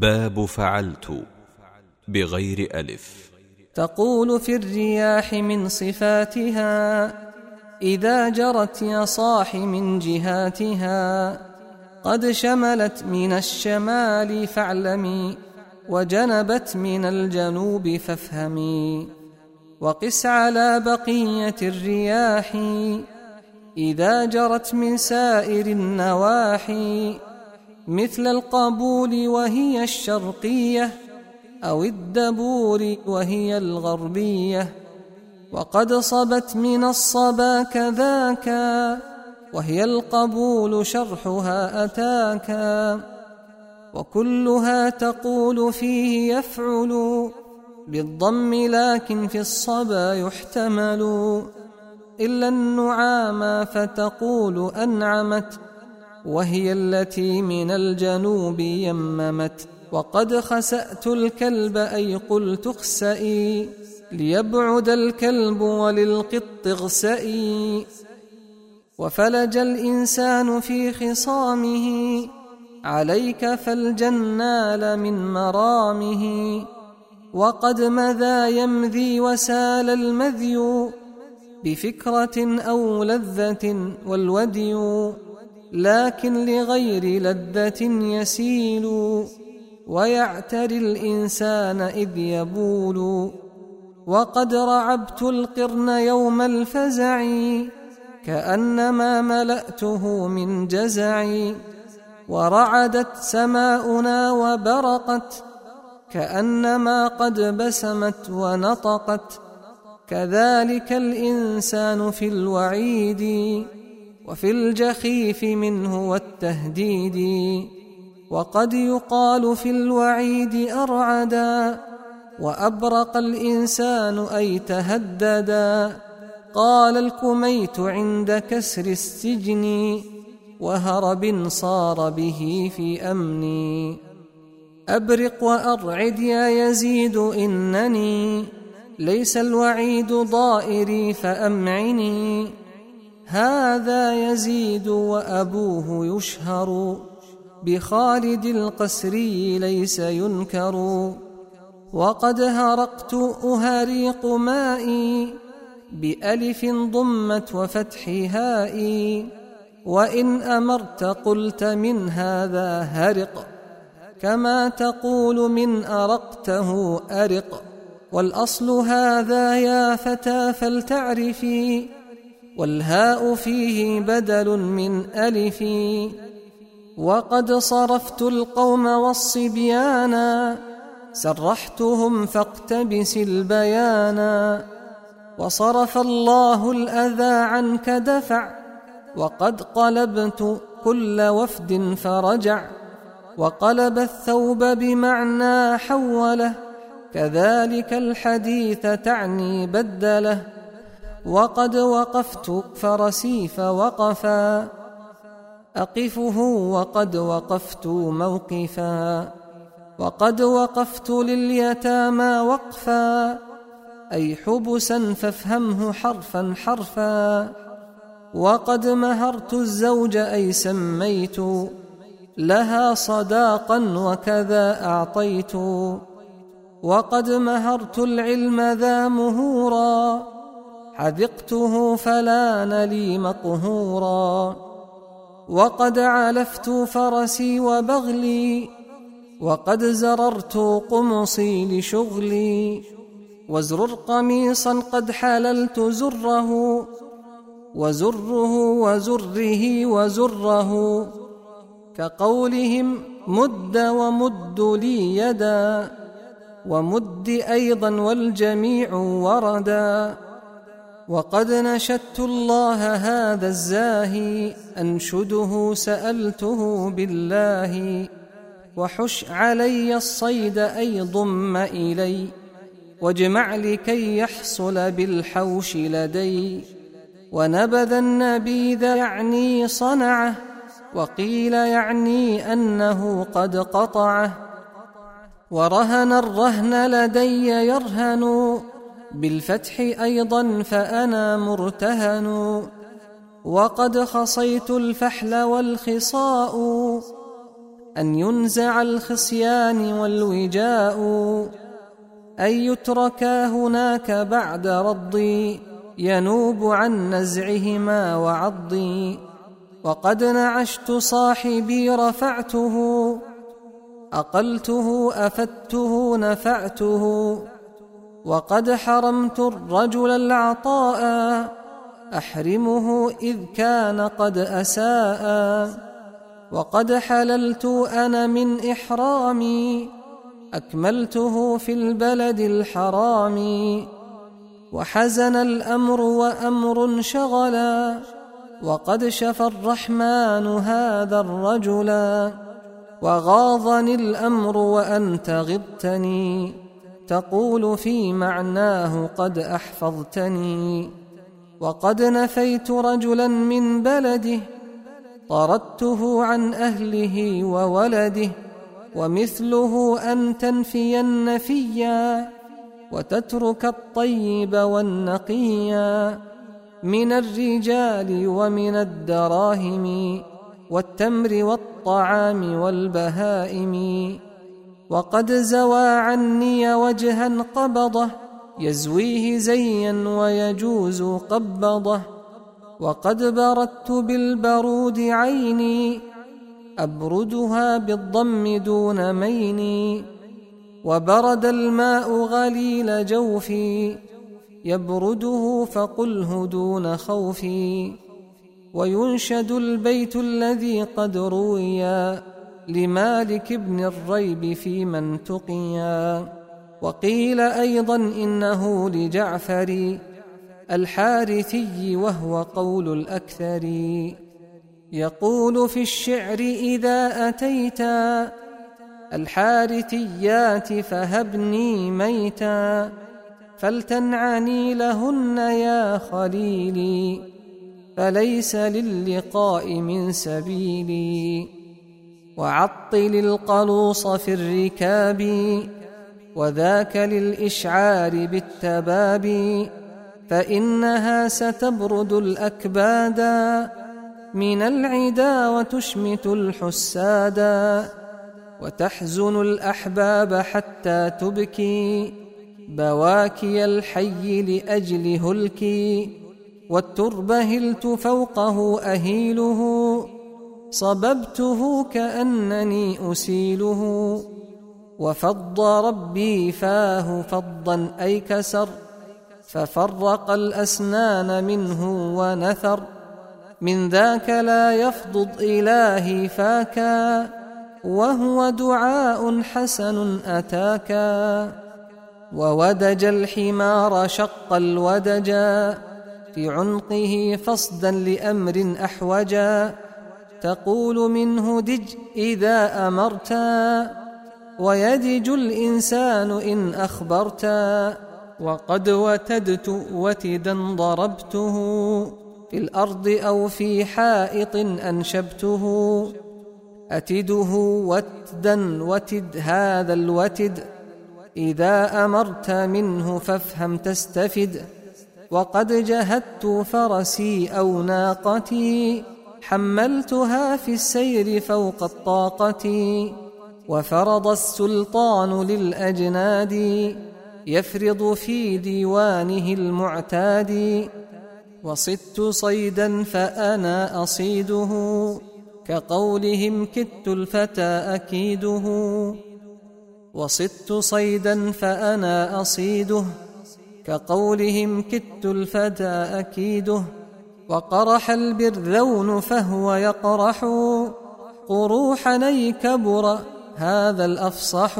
باب فعلت بغير ألف. تقول في الرياح من صفاتها إذا جرت يا صاح من جهاتها. قد شملت من الشمال فاعلمي وجنبت من الجنوب فافهمي. وقس على بقية الرياح إذا جرت من سائر النواحي. مثل القبول وهي الشرقية أو الدبور وهي الغربية. وقد صبت من الصبا كذاك وهي القبول شرحها أتاكا وكلها تقول فيه يفعل بالضم لكن في الصبا يحتمل. إلا النعام فتقول أنعمت وهي التي من الجنوب يممت وقد خسأت الكلب أي قلت اخسئي ليبعد الكلب وللقط اغسئي. وفلج الإنسان في خصامه عليك فالجنال من مرامه. وقد مذا يمذي وسال المذي بفكرة أو لذة والودي. لكن لغير لذة يسيل. ويعتري الإنسان إذ يبول. وقد رعبت القرن يوم الفزع كأنما ملأته من جزع. ورعدت سماؤنا وبرقت كأنما قد بسمت ونطقت. كذلك الإنسان في الوعيد. وفي الجخيف منه والتهديد وقد يقال في الوعيد أرعدا وأبرق الإنسان أي تهددا. قال الكميت عند كسر السجن وهرب صار به في أمني أبرق وأرعد يا يزيد إنني ليس الوعيد ضائري فأمعني. هذا يزيد وأبوه يشهر. بخالد القسري ليس ينكر. وقد هرقت أهريق مائي بألف ضمت وفتح هائي. وإن أمرت قلت من هذا هرق. كما تقول من أرقته أرق. والأصل هذا يا فتى فلتعرفي. والهاء فيه بدل من ألف. وقد صرفت القوم والصبيانا سرحتهم فاقتبس البيانا وصرف الله الأذى عنك دفع وقد قلبت كل وفد فرجع. وقلب الثوب بمعنى حوله كذلك الحديث تعني بدله. وقد وقفت فرسي فوقفا أقفه وقد وقفت موقفا. وقد وقفت لليتامى وقفا. أي حبسا فافهمه حرفا حرفا. وقد مهرت الزوج أي سميت. لها صداقا وكذا أعطيت. وقد مهرت العلم ذا مهورا. حذقته فلان لي مقهورا وقد علفت فرسي وبغلي وقد زررت قمصي لشغلي. وازرر قميصا قد حللت زره وزره وزره وزره. كقولهم مد ومد لي يدا ومد أيضا والجميع وردا. وقد نشدت الله هذا الزاهي أنشده سألته بالله وحش علي الصيد أي ضم إلي واجمع لكي يحصل بالحوش لدي. ونبذ النبيذ يعني صنعه وقيل يعني أنه قد قطعه. ورهن الرهن لدي يرهن بالفتح أيضا فأنا مرتهن وقد خصيت الفحل والخصاء أن ينزع الخصيان والوجاء أن يتركا هناك بعد رضي ينوب عن نزعهما وعضي. وقد نعشت صاحبي رفعته أقلته أفدته نفعته. وقد حرمت الرجل العطاء أحرمه إذ كان قد أساء. وقد حللت أنا من إحرامي أكملته في البلد الحرام. وحزن الأمر وأمر شغلا وقد شفى الرحمن هذا الرجلا وغاضني الأمر وأنت غبتني. تقول في معناه قد أحفظتني. وقد نفيت رجلا من بلده طردته عن أهله وولده ومثله أن تنفي النفيا وتترك الطيب والنقيا. من الرجال ومن الدراهم والتمر والطعام والبهائم. وقد زوى عني وجها قبضه يزويه زيا ويجوز قبضه. وقد بردت بالبرود عيني أبردها بالضم دون ميني. وبرد الماء غليل جوفي يبرده فقله دون خوفي. وينشد البيت الذي قد رويا. لمالك بن الريب في من تقيا. وقيل أيضا إنه لجعفر الحارثي وهو قول الأكثر. يقول في الشعر إذا أتيت الحارثيات فهبني ميتا فلتنعني لهن يا خليلي فليس للقاء من سبيلي. وعطل القلوص في الركاب وذاك للإشعار بالتباب فإنها ستبرد الأكبادا من العدا وتشمت الحسادا وتحزن الأحباب حتى تبكي. بواكي الحي لأجل هلكي والترب هلت فوقه أهيله. صببته كأنني أسيله. وفض ربي فاه فضا أي كسر ففرق الأسنان منه ونثر. من ذاك لا يفضض إلهي فاكا وهو دعاء حسن أتاكا. وودج الحمار شق الودجا في عنقه فصدا لأمر أحوجا. تقول منه دج إذا أمرتا ويدج الإنسان إن أخبرتا وقد وتدت وتدا ضربته في الأرض أو في حائط أنشبته أتده وتدا وتد هذا الوتد إذا أمرت منه فافهم تستفد وقد جهدت فرسي أو ناقتي حملتها في السير فوق الطاقة وفرض السلطان للأجناد يفرض في ديوانه المعتاد وصدت صيدا فأنا أصيده كقولهم كدت الفتى أكيده. وصدت صيدا فأنا أصيده كقولهم كدت الفتى أكيده. وقرح البرذون فهو يقرح. قروحا كبر هذا الأفصح.